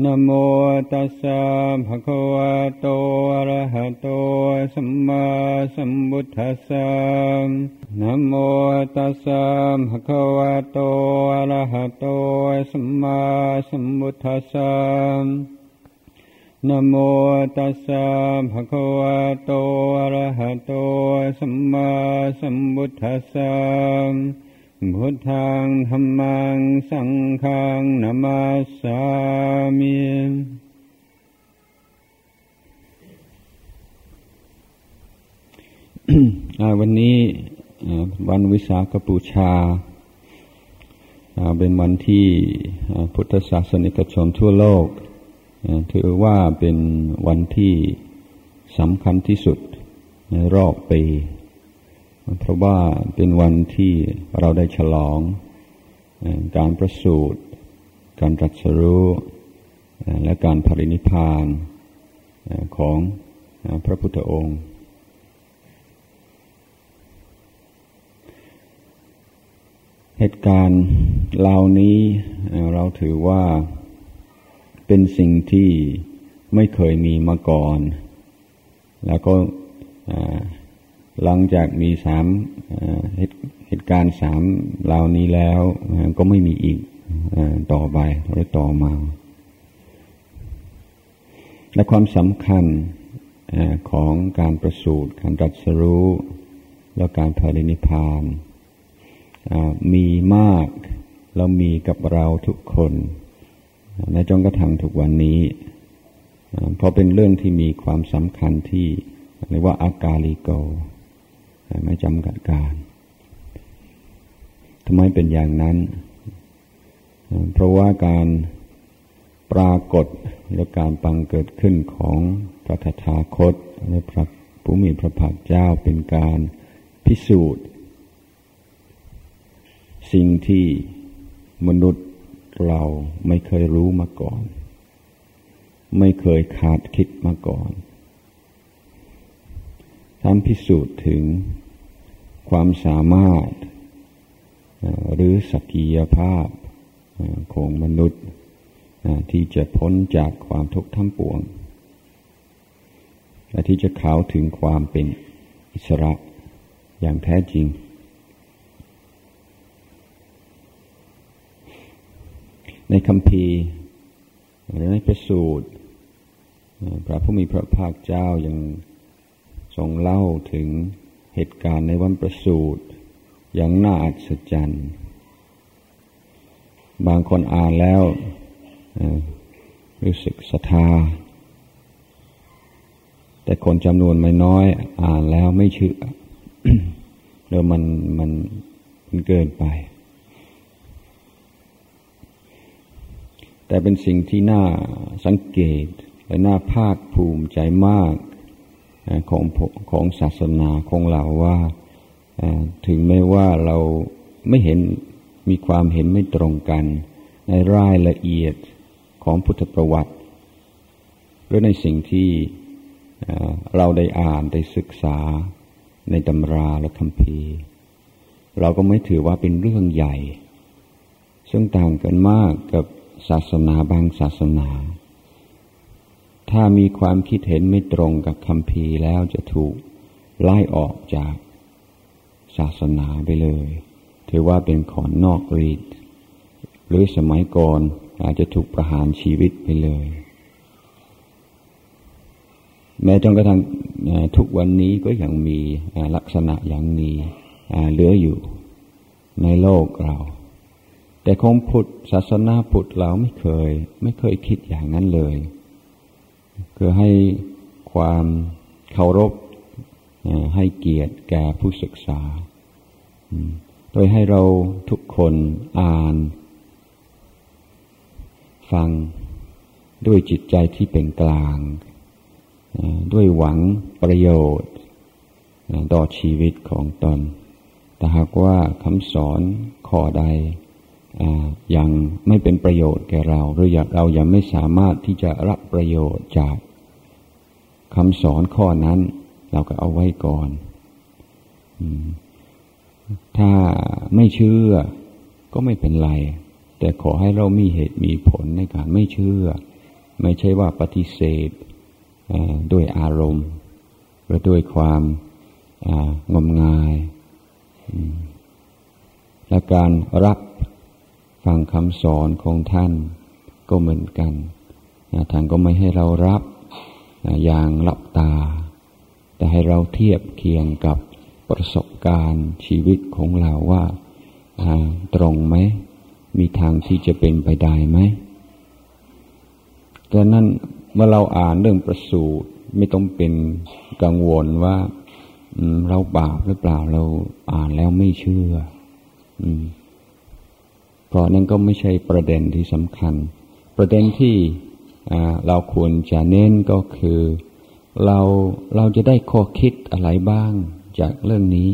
นโมตัสสะภะคะวะโตอะระหะโตสัมมาสัมพุทธัสสะนโมตัสสะภะคะวะโตอะระหะโตสัมมาสัมพุทธัสสะนโมตัสสะภะคะวะโตอะระหะโตสัมมาสัมพุทธัสสะ พุทธังธรรมังสังฆังนามาสามิวันนี้วันวิสาขบูชา เป็นวันที่พุทธศาสนิกชนทั่วโลก ถือว่าเป็นวันที่สำคัญที่สุดในรอบปี เพราะว่าเป็นวันที่เราได้ฉลองการประสูติการตรัสรู้และการผรินิพานของพระพุทธองค์เหตุการณ์เหล่านี้เราถือว่าเป็นสิ่งที่ไม่เคยมีมาก่อน แล้วก็ หลังจากมีสามเหตุการณ์สามเหล่านี้แล้วก็ไม่มีอีกต่อไปหรือต่อมา และความสำคัญของการประสูติการตรัสรู้และการพรินิพานมีมากเรามีกับเราทุกคนในจงกระทั่งทุกวันนี้ เพราะเป็นเรื่องที่มีความสำคัญที่เรียกว่าอากาลิโก ไม่จำกัดการทำไมเป็นอย่างนั้น เพราะว่าการปรากฏและการปังเกิดขึ้นของพระธถาคตและพระผู้มีพระภาคเจ้าเป็นการพิสูจน์ สิ่งที่มนุษย์เราไม่เคยรู้มาก่อน ไม่เคยขาดคิดมาก่อนทำพิสูจน์ถึง ความสามารถ หรือสักยภาพของมนุษย์ที่จะพ้นจากความทุกข์ทั้งปวง และที่จะเข้าถึงความเป็นอิสระอย่างแท้จริง ในคำพีหรือในประสูตร พระผู้มีพระภาคเจ้ายังทรงเล่าถึง เหตุการณ์ในวันประสูติอย่างน่าอัศจรรย์บางคนอ่านแล้วรู้สึกศรัทธา แต่คนจำนวนไม่น้อย อ่านแล้วไม่เชื่อเดี๋ยวมันมันมันเกินไป แต่เป็นสิ่งที่น่าสังเกตและน่าภาคภูมิใจมาก ของของศาสนาของเราว่าถึงแม้ว่าเราไม่เห็นมีความเห็นไม่ตรงกัน ในรายละเอียดของพุทธประวัติ หรือในสิ่งที่เราได้อ่านได้ศึกษาในตำราและคัมภีร์ เราก็ไม่ถือว่าเป็นเรื่องใหญ่ ซึ่งต่างกันมากกับศาสนาบางศาสนา ถ้ามีความคิดเห็นไม่ตรงกับคำพีแล้วจะถูกไล่ออกจากศาสนาไปเลย ถือว่าเป็นขอนนอกรีดหรือสมัยก่อนอาจจะถูกประหารชีวิตไปเลย แม้จนกระทั่งทุกวันนี้ก็ยังมีลักษณะอย่างนี้เหลืออยู่ในโลกเรา แต่ของพุทธศาสนาพุทธเราไม่เคย ไม่เคยคิดอย่างนั้นเลย คือให้ความเคารพให้เกียรติแก่ผู้ศึกษา โดยให้เราทุกคนอ่าน ฟังด้วยจิตใจที่เป็นกลาง ด้วยหวังประโยชน์ต่อชีวิตของตน แต่หากว่าคำสอนข้อใดยังไม่เป็นประโยชน์แก่เรา หรือเรายังไม่สามารถที่จะรับประโยชน์จาก คำสอนข้อนั้น เราก็เอาไว้ก่อนถ้าไม่เชื่อก็ไม่เป็นไร แต่ขอให้เรามีเหตุมีผลในการไม่เชื่อ ไม่ใช่ว่าปฏิเสธด้วยอารมณ์ หรือด้วยความงมงาย และการรับฟังคำสอนของท่านก็เหมือนกันท่านก็ไม่ให้เรารับ อย่างหลับตา แต่ให้เราเทียบเคียงกับประสบการณ์ชีวิตของเราว่าตรงไหม มีทางที่จะเป็นไปได้ไหมดังนั้นเมื่อเราอ่านเรื่องประสูตรไม่ต้องเป็นกังวลว่าเราบาปหรือเปล่าเราอ่านแล้วไม่เชื่อเพราะนั่นก็ไม่ใช่ประเด็นที่สำคัญ ประเด็นที่ เราควรจะเน้นก็คือ เราเราจะได้ข้อคิดอะไรบ้างจากเรื่องนี้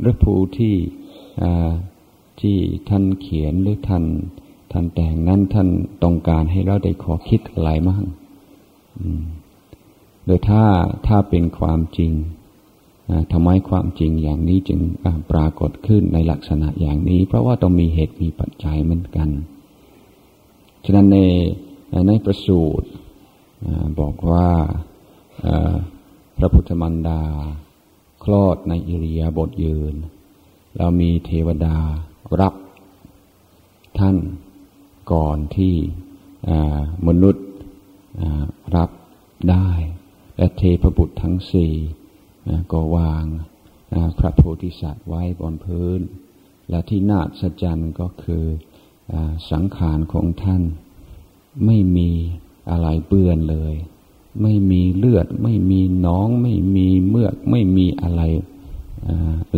หรือผู้ที่ที่ท่านเขียนหรือท่านท่านแต่งนั้นท่านต้องการให้เราได้ข้อคิดอะไรมั่งโดยถ้าถ้าเป็นความจริงทำไมความจริงอย่างนี้จึงปรากฏขึ้นในลักษณะอย่างนี้ เพราะว่าต้องมีเหตุมีปัจจัยเหมือนกัน ฉะนั้นใน ในประสูตรบอกว่าพระพุทธมันดา คลอดในอิริยาบถยืน เรามีเทวดารับท่านก่อนที่มนุษย์รับได้ และเทพบุตรทั้งสี่ก็วางพระโพธิสัตว์ไว้บนพื้น และที่น่าสะใจก็คืออสังขารของท่าน ไม่มีอะไรเปื้อนเลย ไม่มีเลือด ไม่มีน้อง ไม่มีเมือก ไม่มีอะไร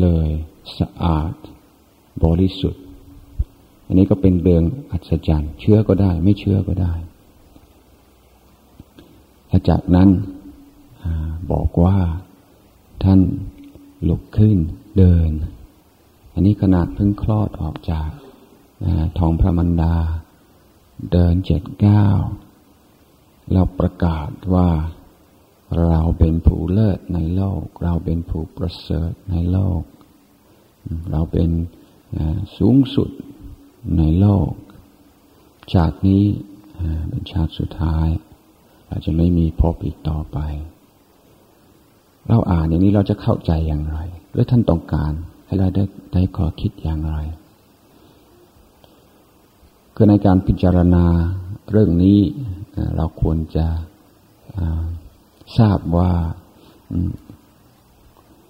เลย สะอาด บริสุทธิ์ อันนี้ก็เป็นเรื่องอัศจรรย์ เชื่อก็ได้ ไม่เชื่อก็ได้และจากนั้นอบอกว่าท่านลุกขึ้นเดิน อันนี้ขนาดเพิ่งคลอดออกจากท้องพระมันดา เดินเจ็ดเก้าเราประกาศว่าเราเป็นผู้เลิศในโลก เราเป็นผู้ประเสริฐในโลก เราเป็นสูงสุดในโลก ชาตินี้เป็นชาติสุดท้าย เราจะไม่มีพบอีกต่อไป เราอ่านอย่างนี้เราจะเข้าใจอย่างไร หรือท่านต้องการให้เราได้ได้ขอคิดอย่างไร คือในการพิจารณาเรื่องนี้เราควรจะทราบว่า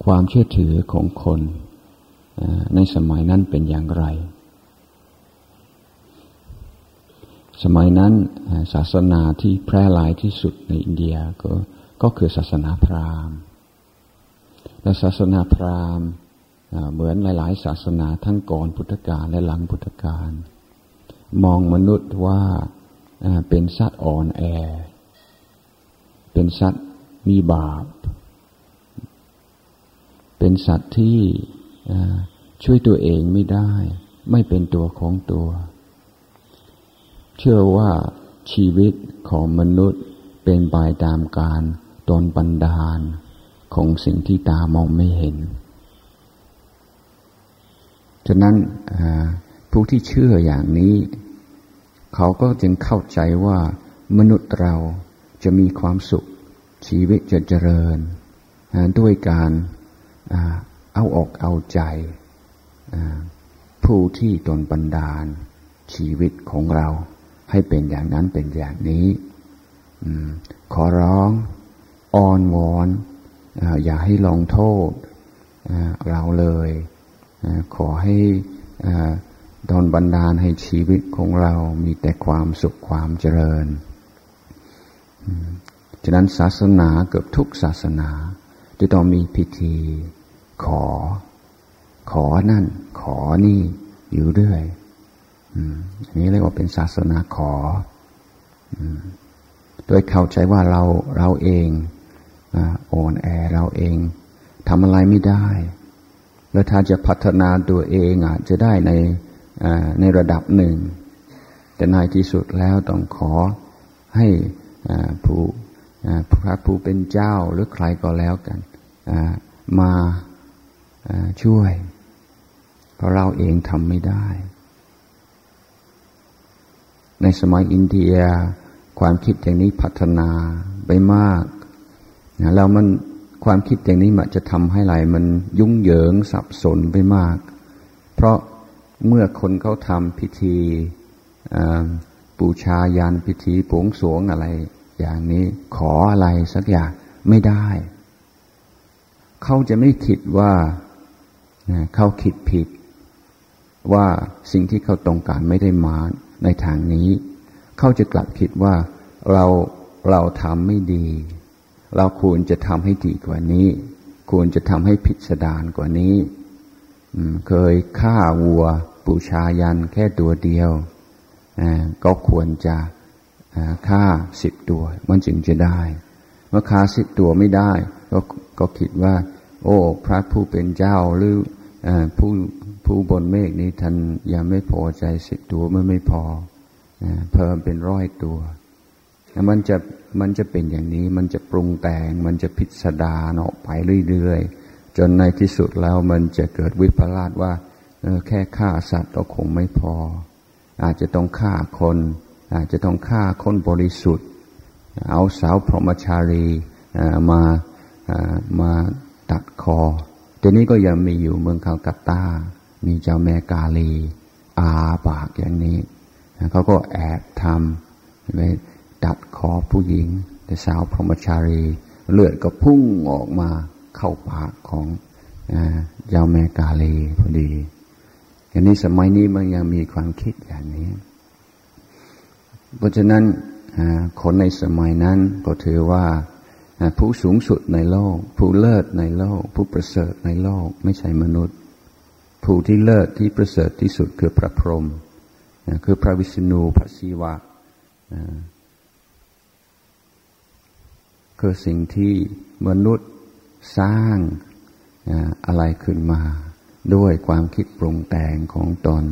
ความเชื่อถือของคนในสมัยนั้นเป็นอย่างไร สมัยนั้นศาสนาที่แพร่หลายที่สุดในอินเดียก็ก็คือศาสนาพราหมณ์ และศาสนาพราหมณ์เหมือนหลาย ๆ ศาสนาทั้งก่อนพุทธกาลและหลังพุทธกาล มองมนุษย์ว่าเป็นสัตว์อ่อนแอ เป็นสัตว์มีบาป เป็นสัตว์ที่ช่วยตัวเองไม่ได้ ไม่เป็นตัวของตัว เชื่อว่าชีวิตของมนุษย์เป็นไปตามการตนบันดาลของสิ่งที่ตามองไม่เห็น ฉะนั้นผู้ที่เชื่ออย่างนี้ เขาก็จึงเข้าใจว่ามนุษย์เราจะมีความสุขชีวิตจะเจริญ ด้วยการเอาออกเอาใจ ผู้ที่ตนบันดาล ชีวิตของเราให้เป็นอย่างนั้นเป็นอย่างนี้ขอร้องอ้อนวอนอย่าให้ลงโทษเราเลย ขอให้ ดอนบันดาลให้ชีวิตของเรามีแต่ความสุขความเจริญ ฉะนั้นศาสนาเกือบทุกศาสนาจะต้องมีพิธี ขอ ขอนั่น ขอนี่อยู่เรื่อยอันนี้เรียกว่าเป็นศาสนาขอโดยเข้าใจว่าเราเราเองอ่อนแอเราเองทำอะไรไม่ได้ แล้วถ้าจะพัฒนาตัวเองอาจจะได้ใน ในระดับหนึ่ง แต่ในที่สุดแล้วต้องขอให้ผู้พระผู้เป็นเจ้าหรือใครก็แล้วกันมาช่วย เพราะเราเองทำไม่ได้ ในสมัยอินเดียความคิดอย่างนี้พัฒนาไปมากแล้วมันความคิดอย่างนี้มันจะทำให้ไหลมันยุ่งเหยิงสับสนไปมาก เพราะ เมื่อคนเขาทำพิธีปูชายันพิธีปวงสวงอะไร อย่างนี้ขออะไรสักอย่างไม่ได้ เขาจะไม่คิดว่าเขาคิดผิด ว่าสิ่งที่เขาต้องการไม่ได้มาในทางนี้ เขาจะกลับคิดว่าเราเราทำไม่ดี เราควรจะทำให้ดีกว่านี้ ควรจะทำให้ผิดสดานกว่านี้เคยฆ่าวัว ปูชายันแค่ตัวเดียว ก็ควรจะฆ่าสิบตัว มันจึงจะได้ เมื่อฆ่าสิบตัวไม่ได้ ก็ก็คิดว่า โอ้พระผู้เป็นเจ้าหรือผู้ผู้บนเมฆนี้ท่านยังไม่พอใจสิบตัวมันไม่พอเพิ่มเป็นร้อยตัว มันจะมันจะเป็นอย่างนี้มันจะปรุงแต่ง มันจะพิสดารออกไปเรื่อยๆ จนในที่สุดแล้วมันจะเกิดวิปลาสว่า แค่ฆ่าสัตว์ก็คงไม่พอ อาจจะต้องฆ่าคน อาจจะต้องฆ่าคนบริสุทธิ์ เอาสาวพรหมชารีมามาตัดคอตัวนี้ก็ยังมีอยู่เมืองคาลกัตตา มีเจ้าแม่กาลี อาปากอย่างนี้ เขาก็แอบทำไปดัดคอผู้หญิง แต่สาวพรหมชารี เลือดก็พุ่งออกมาเข้าปากของเจ้าแม่กาลีพอดี อย่างนี้สมัยนี้มันยังมีความคิดอย่างนี้ เพราะฉะนั้นคนในสมัยนั้นก็ถือว่าผู้สูงสุดในโลก ผู้เลิศในโลก ผู้ประเสริฐในโลก ไม่ใช่มนุษย์ ผู้ที่เลิศที่ประเสริฐที่สุดคือพระพรหมคือพระวิษณุพระศิวะคือสิ่งที่มนุษย์สร้างอะไรขึ้นมา ด้วยความคิดปรุงแต่งของตน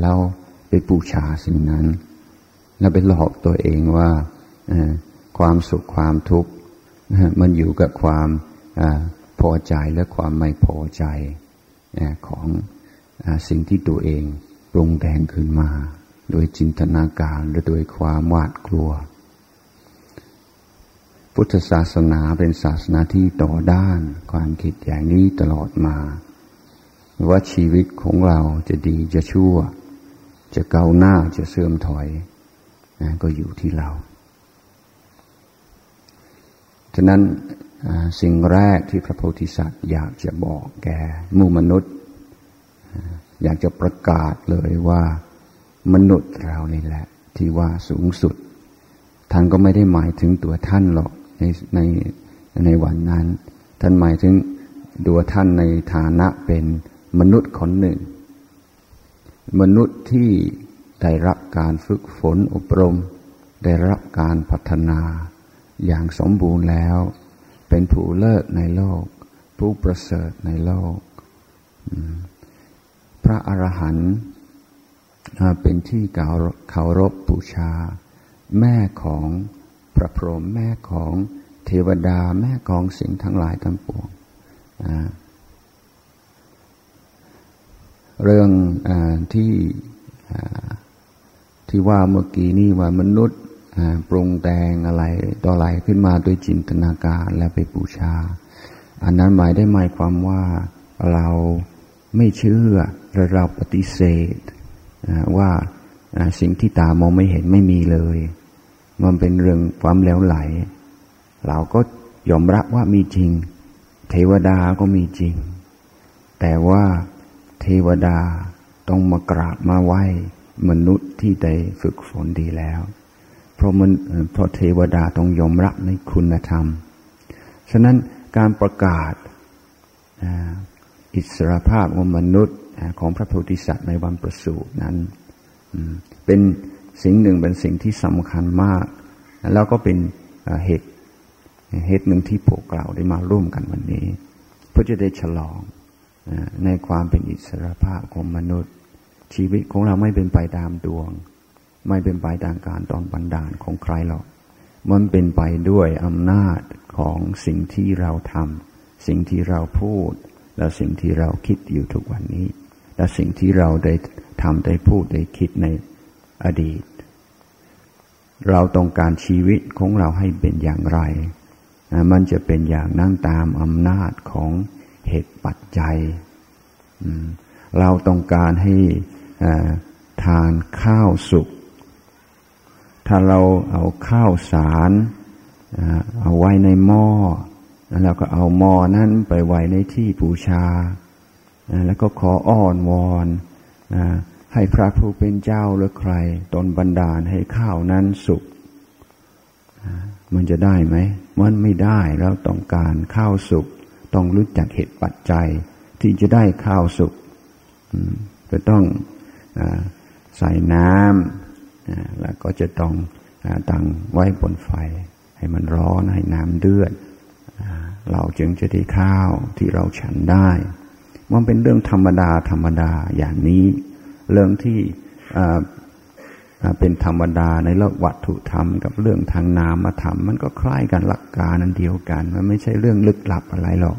เราไปบูชาสิ่งนั้นแล้วไปหลอกตัวเองว่าความสุขความทุกข์มันอยู่กับความอพอใจและความไม่พอใจของอสิ่งที่ตัวเองปรุงแต่งขึ้นมา โดยจินตนาการและโดยความหวาดกลัว พุทธศาสนาเป็นศาสนาที่ต่อด้านความคิดอย่างนี้ตลอดมา ว่าชีวิตของเราจะดีจะชั่ว จะเก้าหน้าจะเสื่อมถอยนะก็อยู่ที่เรา ฉะนั้นสิ่งแรกที่พระโพธิสัตว์ อยากจะบอกแกมู่มนุษย์ อยากจะประกาศเลยว่ามนุษย์เรานี่แหละ ที่ว่าสูงสุด ท่านก็ไม่ได้หมายถึงตัวท่านหรอกในในในวันนั้น ท่านหมายถึงตัวท่านในฐานะเป็น มนุษย์คนหนึ่ง มนุษย์ที่ได้รับการฝึกฝนอบรม ได้รับการพัฒนาอย่างสมบูรณ์แล้ว เป็นผู้เลิศในโลก ผู้ประเสริฐในโลก พระอรหันต์เป็นที่เคารพบูชา แม่ของพระพรหมแม่ของเทวดาแม่ของสิ่งทั้งหลายทั้งปวง เรื่องอที่ที่ว่าเมื่อกี้นี่ว่ามนุษย์ปรุงแต่งอะไรต่ออะไรขึ้นมาด้วยจินตนาการและไปบูชา อันนั้นหมายได้หมายความว่าเราไม่เชื่อหรือเราปฏิเสธว่าสิ่งที่ตามองไม่เห็นไม่มีเลย มันเป็นเรื่องความแล้วไหล เราก็ยอมรับว่ามีจริง เทวดาก็มีจริง แต่ว่า เทวดาต้องมากราบมาไหว้มนุษย์ที่ได้ฝึกฝนดีแล้ว เพราะมันเพราะเทวดาต้องยอมรับในคุณธรรม ฉะนั้นการประกาศอิสรภาพของมนุษย์ของพระโพธิสัตว์ในวันประสูตินั้นเป็นสิ่งหนึ่งเป็นสิ่งที่สำคัญมาก แล้วก็เป็นเหตุเหตุหนึ่งที่พวกเราได้มาร่วมกันวันนี้ เพื่อจะได้ฉลอง ในความเป็นอิสรภาพของมนุษย์ ชีวิตของเราไม่เป็นไปตามดวง ไม่เป็นไปตามการตอนบันดาลของใครหรอก มันเป็นไปด้วยอำนาจของสิ่งที่เราทำสิ่งที่เราพูด และสิ่งที่เราคิดอยู่ทุกวันนี้ และสิ่งที่เราได้ทำได้พูดได้คิดในอดีต เราต้องการชีวิตของเราให้เป็นอย่างไร มันจะเป็นอย่างนั้นตามอำนาจของ เหตุปัจจัย เราต้องการให้ทานข้าวสุก ถ้าเราเอาข้าวสารเอาไว้ในหม้อ แล้วก็เอาหม้อนั้นไปไว้ในที่บูชา แล้วก็ขออ้อนวอนให้พระผู้เป็นเจ้าหรือใครตนบันดาลให้ข้าวนั้นสุก มันจะได้ไหม มันไม่ได้แล้วต้องการข้าวสุก ต้องรู้จักเหตุปัจจัย ที่จะได้ข้าวสุกจะต้องอใส่น้ำแล้วก็จะต้องตั้งไว้บนไฟ ให้มันร้อนให้น้ำเดือดเราจึงจะได้ข้าวที่เราฉันได้ มันเป็นเรื่องธรรมดาธรรมดาอย่างนี้ เรื่องที่ เป็นธรรมดาในเรื่องวัตถุธรรมกับเรื่องทางนามธรรมมันก็คล้ายกันหลักการนั้นเดียวกัน มันไม่ใช่เรื่องลึกลับอะไรหรอก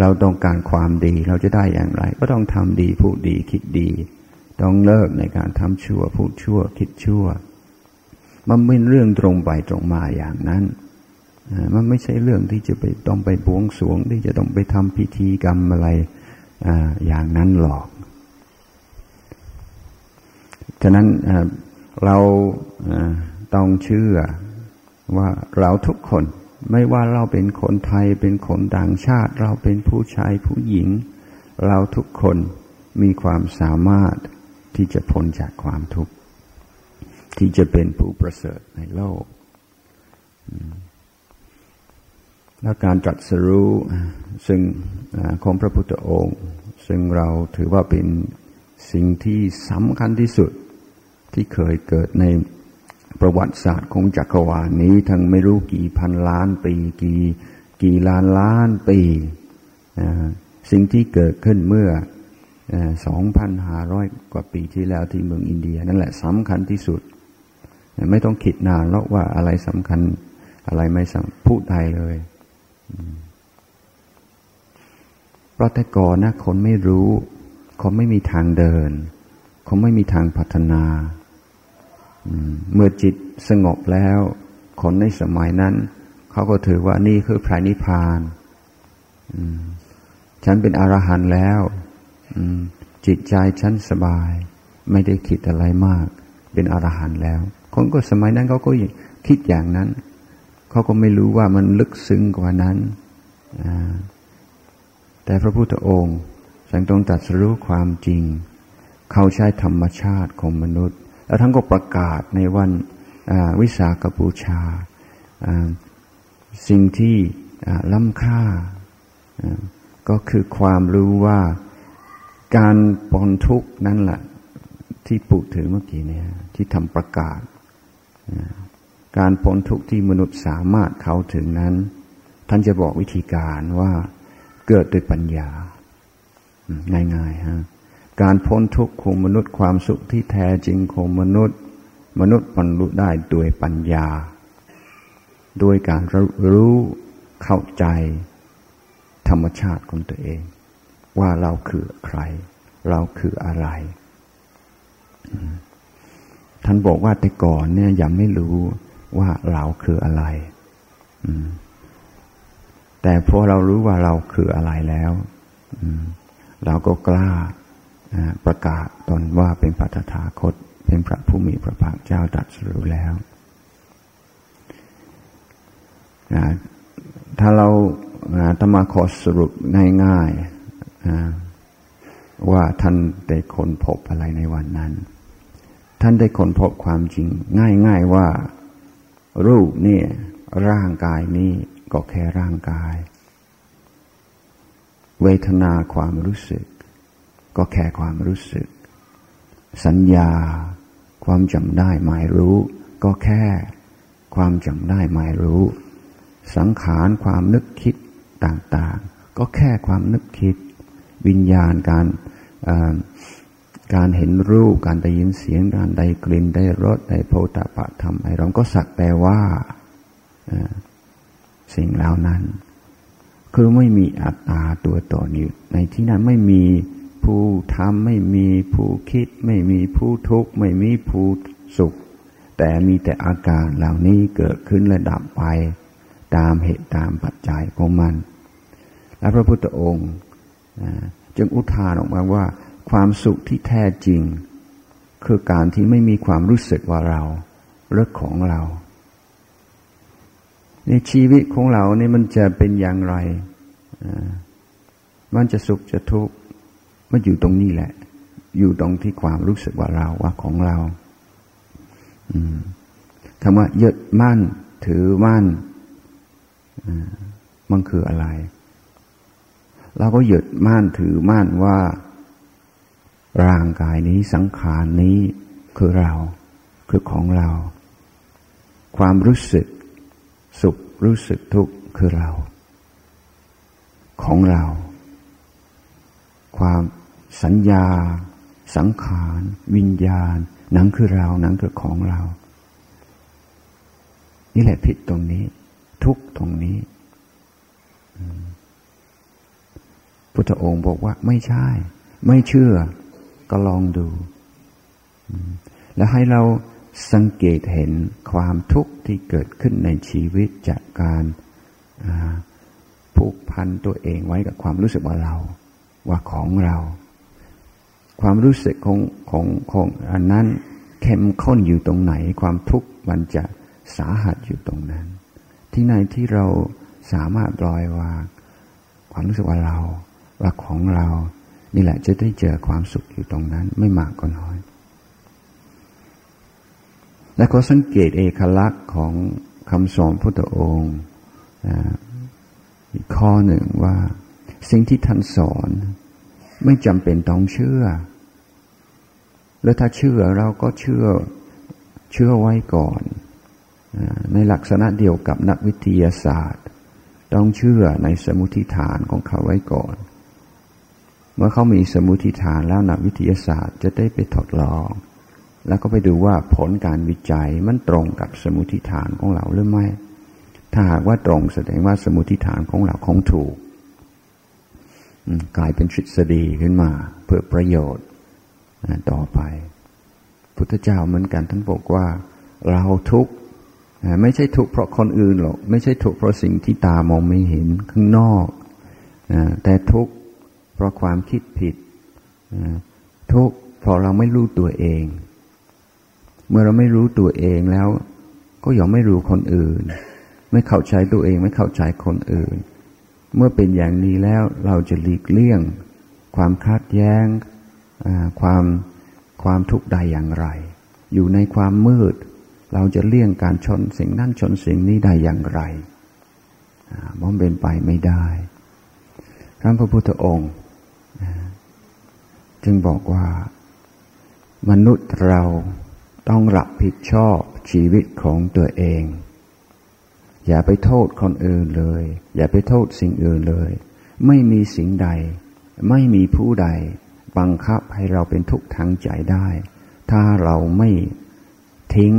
เราต้องการความดีเราจะได้อย่างไร ก็ต้องทำดีพูดดีคิดดี ต้องเลิกในการทำชั่ว พูดชั่ว คิดชั่ว มันเป็นเรื่องตรงไปตรงมาอย่างนั้นมันไม่ใช่เรื่องที่จะไปต้องไปบวงสวงที่จะต้องไปทำพิธีกรรมอะไรอย่างนั้นหรอกฉะนั้น เราต้องเชื่อว่าเราทุกคนไม่ว่าเราเป็นคนไทยเป็นคนต่างชาติ เราเป็นผู้ชายผู้หญิง เราทุกคนมีความสามารถที่จะพ้นจากความทุกข์ที่จะเป็นผู้ประเสริฐในโลกและการตรัสรู้ซึ่งของพระพุทธองค์ ซึ่งเราถือว่าเป็นสิ่งที่สำคัญที่สุด ที่เคยเกิดในประวัติศาสตร์ของจักรวาลนี้ทั้งไม่รู้กี่พันล้านปีกี่กี่ล้านล้านปีสิ่งที่เกิดขึ้นเมื่อสองพันห้าร้อยกว่าปีที่แล้วที่เมืองอินเดีย นั่นแหละสำคัญที่สุด ไม่ต้องคิดนานแล้วว่าอะไรสำคัญอะไรไม่สำพูดได้เลยเพราะแต่ก่อนนะคนไม่รู้ คนไม่มีทางเดินเขาไม่มีทางพัฒนา เมื่อจิตสงบแล้ว คนในสมัยนั้น เขาก็ถือว่านี่คือพระนิพพานฉันเป็นอรหันต์แล้วจิตใจฉันสบาย ไม่ได้คิดอะไรมาก เป็นอรหันต์แล้ว คนก็สมัยนั้นเขาก็คิดอย่างนั้น เขาก็ไม่รู้ว่ามันลึกซึ้งกว่านั้น แต่พระพุทธองค์สังตรงตัดรู้ความจริง เขาใช้ธรรมชาติของมนุษย์ แล้วทั้งก็ประกาศในวันวิสาขบูชา สิ่งที่ล้ำค่า ก็คือความรู้ว่าการปนทุกนั่นแหละที่ปูดถึงเมื่อกี้เนี่ยที่ทำประกาศ การปนทุกที่มนุษย์สามารถเข้าถึงนั้น ท่านจะบอกวิธีการว่าเกิดด้วยปัญญา ง่ายๆฮะ การพ้นทุกข์ของมนุษย์ความสุขที่แท้จริงของมนุษย์ มนุษย์บรรลุได้ด้วยปัญญาด้วยการรู้เข้าใจ ธรรมชาติของตัวเอง ว่าเราคือใคร เราคืออะไร ท่านบอกว่าแต่ก่อนเนี่ยยังไม่รู้ว่าเราคืออะไรแต่พอเรารู้ว่าเราคืออะไรแล้วเราก็กล้า ประกาศตนว่าเป็นพระตถาคต เป็นพระผู้มีพระภาคเจ้าตรัสรู้แล้วถ้าเราธรรมาขอสรุปง่ายๆว่าท่านได้ค้นพบอะไรในวันนั้น ท่านได้ค้นพบความจริง ง่าย ๆว่า รูปนี่ร่างกายนี้ก็แค่ร่างกาย เวทนาความรู้สึก ก็แค่ความรู้สึก สัญญา ความจำได้หมายรู้ ก็แค่ความจำได้หมายรู้ สังขารความนึกคิดต่างๆ ก็แค่ความนึกคิด วิญญาณการการเห็นรูป การได้ยินเสียง การได้กลิ่น ได้รส ได้โพธปะธรรมไอรอมก็สักแต่ว่าสิ่งเหล่านั้น คือไม่มีอัตตาตัวตนอยู่ในที่นั้นไม่มี ผู้ทำไม่มีผู้คิด ไม่มีผู้ทุกข์ไม่มีผู้สุข แต่มีแต่อาการเหล่านี้เกิดขึ้นและดับไป ตามเหตุตามปัจจัยของมัน และพระพุทธองค์จึงอุทานออกมาว่า ความสุขที่แท้จริง คือการที่ไม่มีความรู้สึกว่าเราเรื่องของเรา ในชีวิตของเรานี่มันจะเป็นอย่างไร มันจะสุขจะทุกข์ มันอยู่ตรงนี้แหละ อยู่ตรงที่ความรู้สึกว่าเราว่าของเราคำว่ายึดมั่น ถือมั่นมันคืออะไร เราก็ยึดมั่นถือมั่นว่า ร่างกายนี้สังขารนี้คือเรา คือของเรา ความรู้สึก สุขรู้สึกทุกข์คือเรา ของเรา ความ สัญญา สังขาร วิญญาณ หนังคือเรา หนังคือของเรา นี่แหละผิดตรงนี้ ทุกตรงนี้ พุทธองค์บอกว่าไม่ใช่ ไม่เชื่อ ก็ลองดู แล้วให้เราสังเกตเห็นความทุกข์ที่เกิดขึ้นในชีวิตจากการผูกพันตัวเองไว้กับความรู้สึกว่าเรา ว่าของเรา ความรู้สึกของของของอันนั้นเข้มข้นอยู่ตรงไหน ความทุกข์มันจะสาหัสอยู่ตรงนั้น ที่ไหนที่เราสามารถลอยวางความรู้สึกว่าเราว่าของเรา นี่แหละจะได้เจอความสุขอยู่ตรงนั้น ไม่มากก็น้อย และก็สังเกตเอกลักษณ์ของคำสอนพุทธองค์อีกข้อหนึ่งว่า สิ่งที่ท่านสอน ไม่จำเป็นต้องเชื่อ แล้วถ้าเชื่อเราก็เชื่อเชื่อไว้ก่อน ในลักษณะเดียวกับนักวิทยาศาสตร์ ต้องเชื่อในสมุติฐานของเขาไว้ก่อน เมื่อเขามีสมุติฐานแล้วนักวิทยาศาสตร์จะได้ไปทดลอง แล้วก็ไปดูว่าผลการวิจัยมันตรงกับสมุติฐานของเราหรือไม่ ถ้าหากว่าตรงแสดงว่าสมุติฐานของเราคงถูก กลายเป็นทฤษฎีขึ้นมา เพื่อประโยชน์ต่อไป พุทธเจ้าเหมือนกันท่านบอกว่า เราทุกข์ไม่ใช่ทุกข์เพราะคนอื่นหรอก ไม่ใช่ทุกข์เพราะสิ่งที่ตามองไม่เห็นข้างนอกแต่ทุกข์เพราะความคิดผิดทุกข์เพราะเราไม่รู้ตัวเอง เมื่อเราไม่รู้ตัวเองแล้ว ก็ย่อมไม่รู้คนอื่น ไม่เข้าใจตัวเองไม่เข้าใจคนอื่น เมื่อเป็นอย่างนี้แล้วเราจะหลีกเลี่ยง ความคัดแย้งความความทุกข์ใดอย่างไร อยู่ในความมืด เราจะเลี่ยงการชนสิ่งนั้นชนสิ่งนี้ได้อย่างไรมันเป็นไปไม่ได้พระพุทธองค์ จึงบอกว่า มนุษย์เราต้องรับผิดชอบชีวิตของตัวเอง อย่าไปโทษคนอื่นเลย อย่าไปโทษสิ่งอื่นเลย ไม่มีสิ่งใด ไม่มีผู้ใด บังคับให้เราเป็นทุกข์ทางใจได้ ถ้าเราไม่ทิ้ง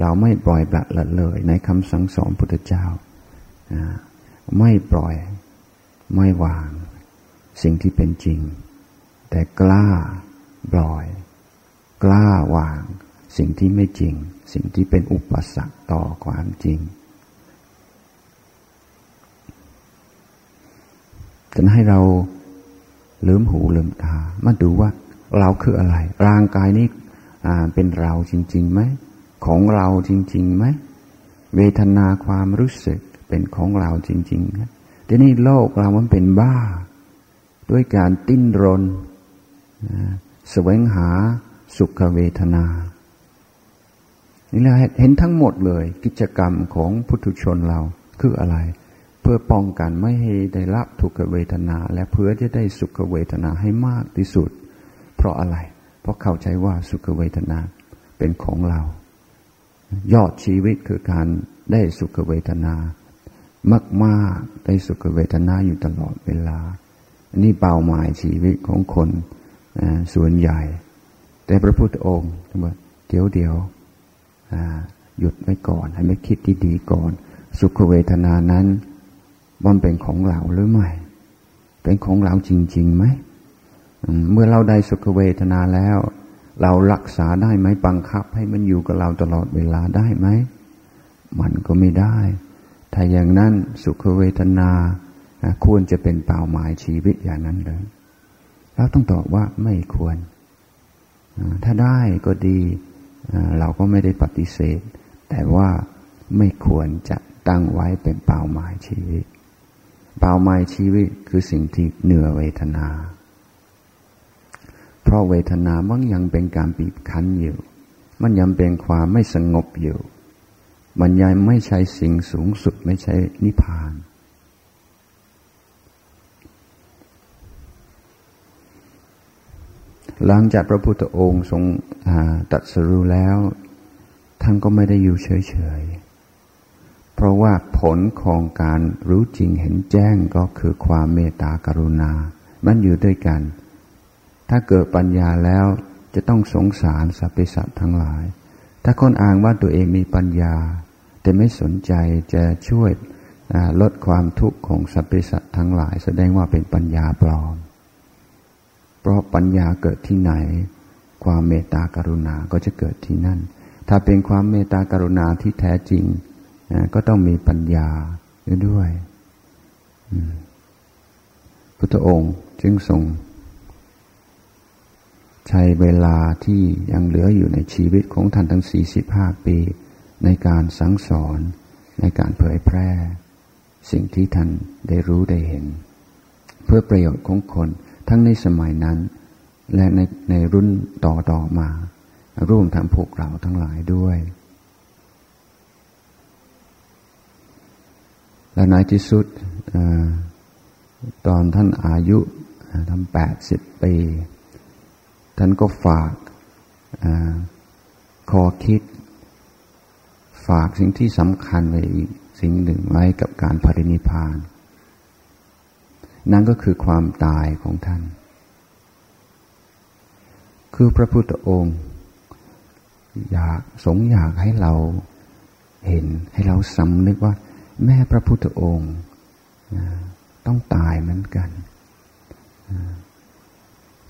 เราไม่ปล่อยปละละเลย ในคำสั่งสอนพุทธเจ้า ไม่ปล่อยไม่วาง สิ่งที่เป็นจริง แต่กล้าปล่อย กล้าวาง สิ่งที่ไม่จริง สิ่งที่เป็นอุปสรรคต่อความจริง จะให้เราลืมหูลืมตา มาดูว่าเราคืออะไร ร่างกายนี้เป็นเราจริงๆไหมของเราจริงๆไหมเวทนาความรู้สึกเป็นของเราจริงๆนะทีนี้โลกเรามันเป็นบ้า ด้วยการติ้นรนแสวงหาสุขเวทนา นี่แหละเห็นทั้งหมดเลย กิจกรรมของพุทธชนเราคืออะไร พื่อป้องกันไม่ให้ได้รับทุกขเวทนา และเพื่อจะได้สุขเวทนาให้มากที่สุด เพราะอะไร เพราะเข้าใจว่าสุขเวทนาเป็นของเรา ยอดชีวิตคือการได้สุขเวทนามากมากได้สุขเวทนาอยู่ตลอดเวลาอันนี้เป้าหมายชีวิตของคนส่วนใหญ่ แต่พระพุทธองค์บอกเดี๋ยวเดี๋ยวหยุดไว้ก่อน ให้ไม่คิดที่ดีก่อน สุขเวทนานั้น มันเป็นของเราหรือไม่ เป็นของเราจริงๆไหม เมื่อเราได้สุขเวทนาแล้ว เรารักษาได้ไหมบังคับให้มันอยู่กับเราตลอดเวลาได้ไหม มันก็ไม่ได้ ถ้าอย่างนั้นสุขเวทนาควรจะเป็นเป้าหมายชีวิตอย่างนั้นเลยเราต้องตอบว่าไม่ควร ถ้าได้ก็ดีเราก็ไม่ได้ปฏิเสธ แต่ว่าไม่ควรจะตั้งไว้เป็นเป้าหมายชีวิต เป้าหมายชีวิตคือสิ่งที่เหนือเวทนา เพราะเวทนามันยังเป็นการบีบคั้นอยู่ มันยังเป็นความไม่สงบอยู่ มันยังไม่ใช่สิ่งสูงสุดไม่ใช่นิพพาน หลังจากพระพุทธองค์ทรงตัดสรู้แล้ว ท่านก็ไม่ได้อยู่เฉยๆ เพราะว่าผลของการรู้จริงเห็นแจ้งก็คือความเมตตากรุณา มันอยู่ด้วยกัน ถ้าเกิดปัญญาแล้วจะต้องสงสารสรรพสัตว์ทั้งหลาย ถ้าคนอ้างว่าตัวเองมีปัญญา แต่ไม่สนใจจะช่วยลดความทุกข์ของสรรพสัตว์ทั้งหลาย แสดงว่าเป็นปัญญาปลอม เพราะปัญญาเกิดที่ไหน ความเมตตากรุณาก็จะเกิดที่นั่น ถ้าเป็นความเมตตากรุณาที่แท้จริง ก็ต้องมีปัญญาด้วยพุทธองค์จึงทรงใช้เวลาที่ยังเหลืออยู่ในชีวิตของท่านทั้งสี่สิบห้าปี ในการสังสอนในการเผยแพร่ สิ่งที่ท่านได้รู้ได้เห็น เพื่อประโยชน์ของคนทั้งในสมัยนั้น และในในรุ่นต่อต่อมา ร่วมทำพวกเราทั้งหลายด้วย และในที่สุดตอนท่านอายุทำแปดสิบปี ท่านก็ฝากคอคิด ฝากสิ่งที่สำคัญไว้อีกสิ่งหนึ่งไว้กับการปรินิพาน นั่นก็คือความตายของท่าน คือพระพุทธองค์ อยากสงอยากให้เราเห็นให้เราสำนึกว่า แม่พระพุทธองค์ต้องตายเหมือนกัน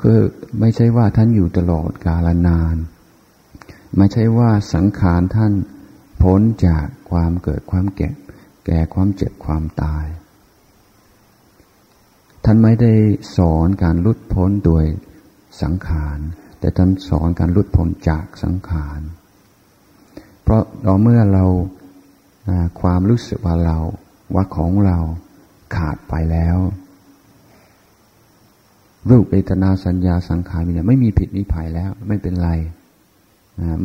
คือไม่ใช่ว่าท่านอยู่ตลอดกาลนาน ไม่ใช่ว่าสังขารท่านพ้นจากความเกิดความแก่ แก่ความเจ็บความตาย ท่านไม่ได้สอนการลุดพ้นโดยสังขาร แต่ท่านสอนการลุดพ้นจากสังขาร เพราะเราเมื่อเรา ความรู้สึกว่าเราว่าของเราขาดไปแล้ว รูปเวทนาสัญญาสังขารวิญญาณไม่มีผิดมีภัยแล้ว ไม่เป็นไร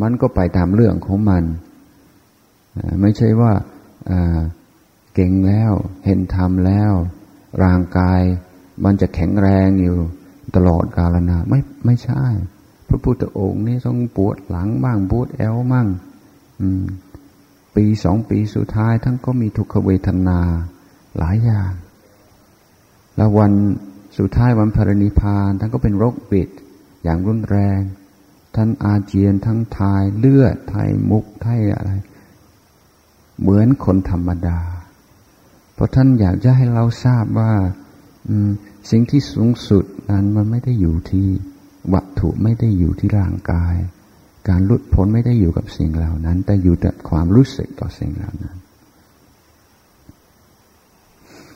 มันก็ไปตามเรื่องของมัน ไม่ใช่ว่าเก่งแล้วเห็นธรรมแล้ว ร่างกายมันจะแข็งแรงอยู่ตลอดกาลนานไม่ไม่ใช่ พระพุทธองค์นี่ต้องปวดหลังบ้างปวดแอวมั่ง ปีสองปีสุดท้ายท่านก็มีทุกขเวทนาหลายอย่าง แล้ววันสุดท้ายวันพรณิพานท่านก็เป็นโรคบิดอย่างรุนแรง ท่านอาเจียนทั้งทายเลือดไทยมุกไทยอะไร เหมือนคนธรรมดา เพราะท่านอยากจะให้เราทราบว่าสิ่งที่สูงสุดนั้นมันไม่ได้อยู่ที่วัตถุไม่ได้อยู่ที่ร่างกาย การหลุดพ้นไม่ได้อยู่กับสิ่งเหล่านั้น แต่อยู่แต่ความรู้สึกต่อสิ่งเหล่านั้น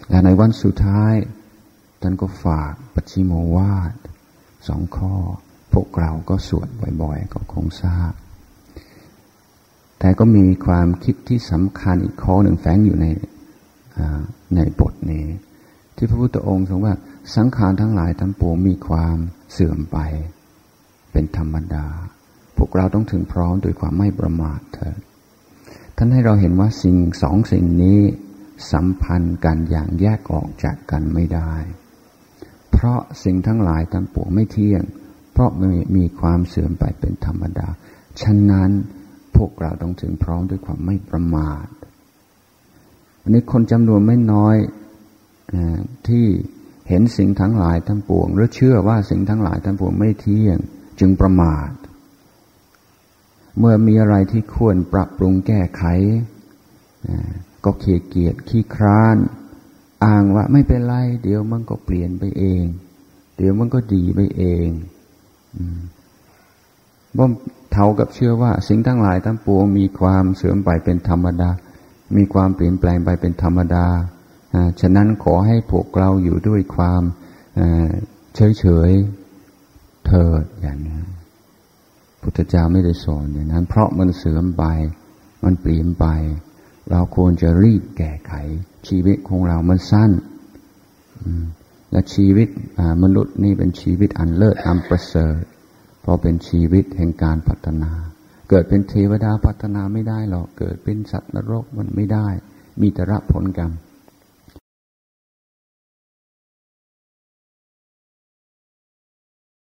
และในวันสุดท้ายท่านก็ฝากปัจฉิโมวาดสองข้อ พวกเราก็สวดบ่อยๆ ก็คงทราบ แต่ก็มีความคิดที่สำคัญอีกข้อหนึ่งแฝงอยู่ในในบทนี้ ที่พระพุทธองค์ทรงว่าสังขารทั้งหลายทั้งปวงมีความเสื่อมไปเป็นธรรมดา พวกเราต้องถึงพร้อมด้วยความไม่ประมาทเถิดท่านให้เราเห็นว่าสิ่งสองสิ่งนี้สัมพันธ์กันอย่างแยกออกจากกันไม่ได้ เพราะสิ่งทั้งหลายทั้งปวงไม่เที่ยง เพราะมีมีความเสื่อมไปเป็นธรรมดา ฉะนั้นพวกเราต้องถึงพร้อมด้วยความไม่ประมาทวันนี้คนจำนวนไม่น้อยที่เห็นสิ่งทั้งหลายทั้งปวง หรือเชื่อว่าสิ่งทั้งหลายทั้งปวงไม่เที่ยง จึงประมาท เมื่อมีอะไรที่ควรปรับปรุงแก้ไข ก็เขียเกียจขี้คร้าน อ้างว่าไม่เป็นไร เดี๋ยวมันก็เปลี่ยนไปเอง เดี๋ยวมันก็ดีไปเองว่าเท่ากับเชื่อว่า สิ่งทั้งหลายทั้งปวงมีความเสื่อมไปเป็นธรรมดา มีความเปลี่ยนแปลงไปเป็นธรรมดา ฉะนั้นขอให้พวกเราอยู่ด้วยความเฉยเฉยเถิดอย่างนี้ พุทธเจ้าไม่ได้สอนอย่างนั้น เพราะมันเสื่อมไป มันเปลี่ยนไป เราควรจะรีบแก้ไข ชีวิตของเรามันสั้นและชีวิตมนุษย์นี่เป็นชีวิตอันเลิศอันประเสริฐเพราะเป็นชีวิตแห่งการพัฒนา เกิดเป็นเทวดาพัฒนาไม่ได้หรอกเกิดเป็นสัตว์นรกมันไม่ได้ มีแต่รับผลกรรม